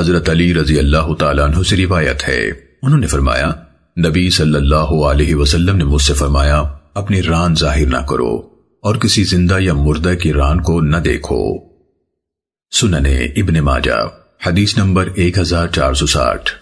حضرت علی رضی اللہ تعالیٰ عنہ سے روایت ہے۔ انہوں نے فرمایا، نبی صلی اللہ علیہ وسلم نے مجھ سے فرمایا، اپنی ران ظاہر نہ کرو اور کسی زندہ یا مردہ کی ران کو نہ دیکھو۔ سننے ابن ماجہ، حدیث نمبر ایک ہزار چار سو ساٹھ۔